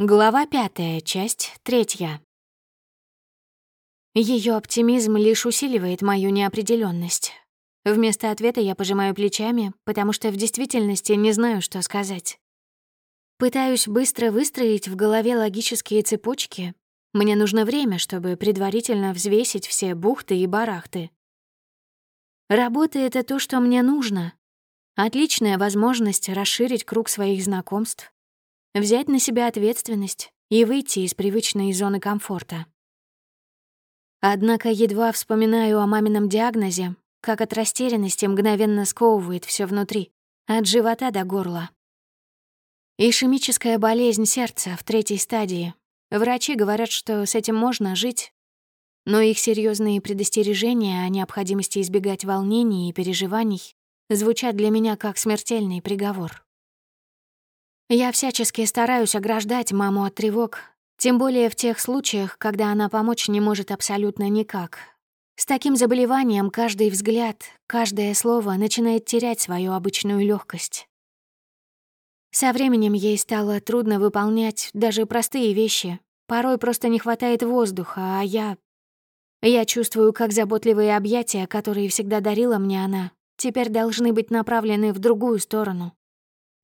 Глава пятая, часть третья. Ее оптимизм лишь усиливает мою неопределенность. Вместо ответа я пожимаю плечами, потому что в действительности не знаю, что сказать. Пытаюсь быстро выстроить в голове логические цепочки. Мне нужно время, чтобы предварительно взвесить все бухты и барахты. Работа — это то, что мне нужно. Отличная возможность расширить круг своих знакомств, взять на себя ответственность и выйти из привычной зоны комфорта. Однако едва вспоминаю о мамином диагнозе, как от растерянности мгновенно сковывает все внутри, от живота до горла. Ишемическая болезнь сердца в третьей стадии. Врачи говорят, что с этим можно жить, но их серьезные предостережения о необходимости избегать волнений и переживаний звучат для меня как смертельный приговор. Я всячески стараюсь ограждать маму от тревог, тем более в тех случаях, когда она помочь не может абсолютно никак. С таким заболеванием каждый взгляд, каждое слово начинает терять свою обычную легкость. Со временем ей стало трудно выполнять даже простые вещи. Порой просто не хватает воздуха, а я... Я чувствую, как заботливые объятия, которые всегда дарила мне она, теперь должны быть направлены в другую сторону.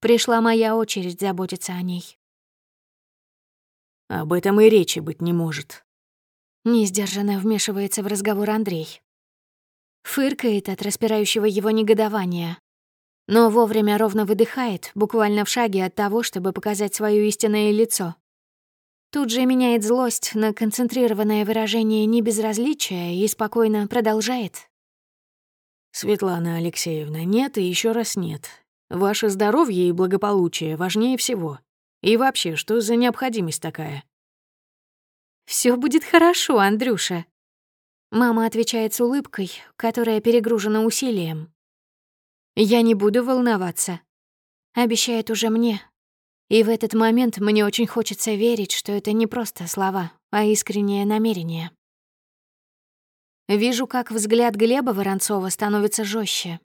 Пришла моя очередь заботиться о ней. Об этом и речи быть не может. Несдержанно вмешивается в разговор Андрей. Фыркает от распирающего его негодования, но вовремя ровно выдыхает, буквально в шаге от того, чтобы показать свое истинное лицо. Тут же меняет злость на концентрированное выражение небезразличия и спокойно продолжает. «Светлана Алексеевна, нет и еще раз нет. Ваше здоровье и благополучие важнее всего. И вообще, что за необходимость такая? Все будет хорошо, Андрюша. Мама отвечает с улыбкой, которая перегружена усилием. Я не буду волноваться. Обещает уже мне. И в этот момент мне очень хочется верить, что это не просто слова, а искреннее намерение. Вижу, как взгляд Глеба Воронцова становится жестче,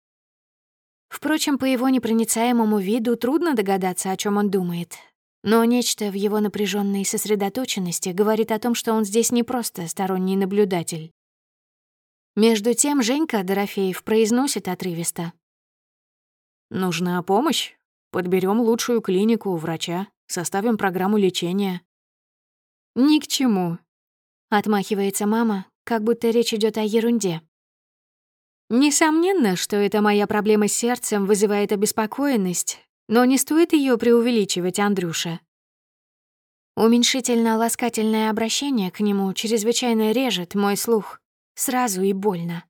Впрочем, по его непроницаемому виду трудно догадаться, о чем он думает. Но нечто в его напряженной сосредоточенности говорит о том, что он здесь не просто сторонний наблюдатель. Между тем Женька Дорофеев произносит отрывисто. «Нужна помощь? Подберем лучшую клинику врача, составим программу лечения». «Ни к чему», — отмахивается мама, как будто речь идет о ерунде. Несомненно, что эта моя проблема с сердцем вызывает обеспокоенность, но не стоит ее преувеличивать, Андрюша. Уменьшительно-ласкательное обращение к нему чрезвычайно режет мой слух, сразу и больно.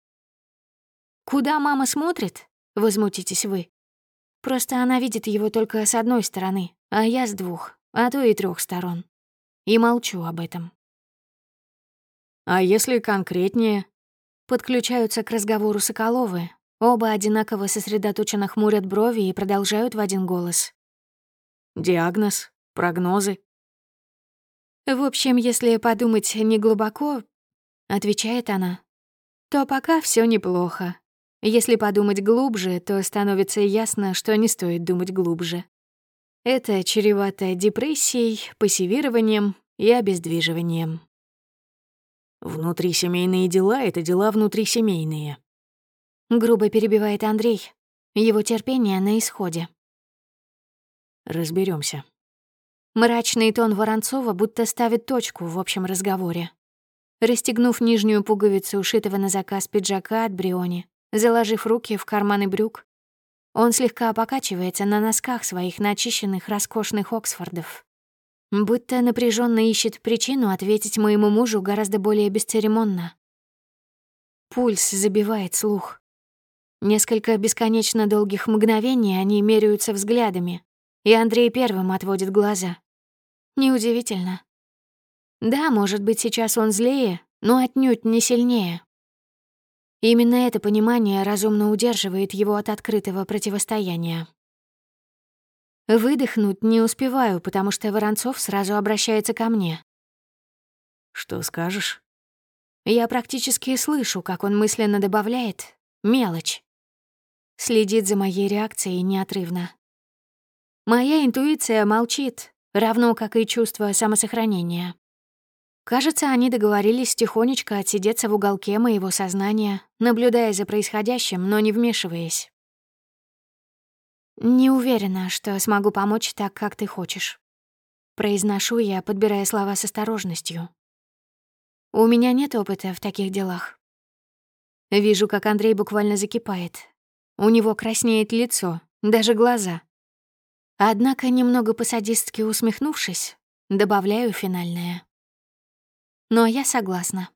«Куда мама смотрит?» — возмутитесь вы. Просто она видит его только с одной стороны, а я с двух, а то и трех сторон. И молчу об этом. «А если конкретнее?» Подключаются к разговору Соколовы. Оба одинаково сосредоточенно хмурят брови и продолжают в один голос. Диагноз, прогнозы. В общем, если подумать неглубоко, отвечает она, то пока все неплохо. Если подумать глубже, то становится ясно, что не стоит думать глубже. Это чревато депрессией, пассивированием и обездвиживанием. Внутрисемейные дела — это дела внутрисемейные. Грубо перебивает Андрей. Его терпение на исходе. Разберемся. Мрачный тон Воронцова будто ставит точку в общем разговоре. Расстегнув нижнюю пуговицу ушитого на заказ пиджака от Бриони, заложив руки в карманы брюк, он слегка покачивается на носках своих начищенных роскошных Оксфордов. Будто напряженно ищет причину ответить моему мужу гораздо более бесцеремонно. Пульс забивает слух. Несколько бесконечно долгих мгновений они меряются взглядами, и Андрей первым отводит глаза. Неудивительно. Да, может быть, сейчас он злее, но отнюдь не сильнее. Именно это понимание разумно удерживает его от открытого противостояния. Выдохнуть не успеваю, потому что Воронцов сразу обращается ко мне. «Что скажешь?» Я практически слышу, как он мысленно добавляет «мелочь». Следит за моей реакцией неотрывно. Моя интуиция молчит, равно как и чувство самосохранения. Кажется, они договорились тихонечко отсидеться в уголке моего сознания, наблюдая за происходящим, но не вмешиваясь. «Не уверена, что смогу помочь так, как ты хочешь», — произношу я, подбирая слова с осторожностью. «У меня нет опыта в таких делах». Вижу, как Андрей буквально закипает. У него краснеет лицо, даже глаза. Однако, немного посадистски усмехнувшись, добавляю финальное. Но я согласна.